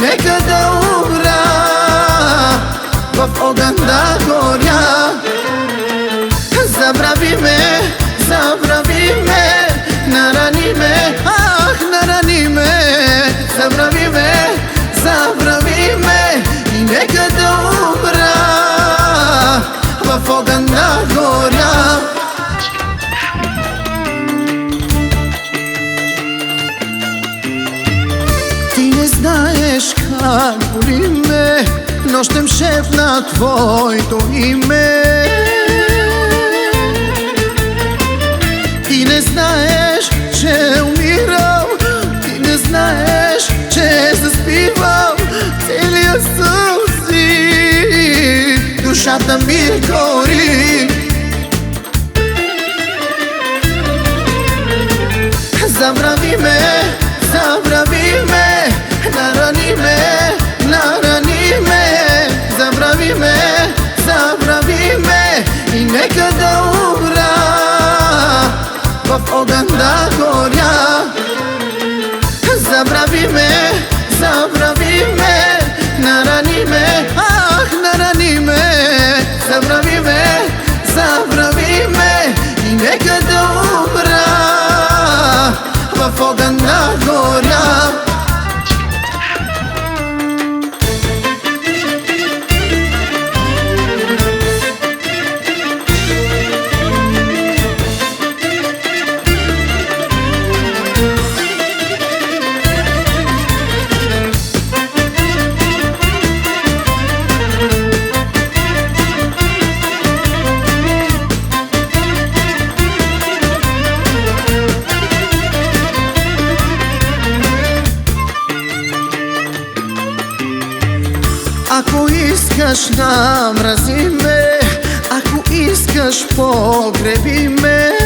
Нека да умра в огън да горя. Забрави ме που είμαι Νόστεμ σεφ να το είμαι Ti ne znaješ če umiram Ti ne znaješ če zaspivam Celija suzi Dušata mi gori for the Ако искаш намрази ме. Ако искаш погреби ме.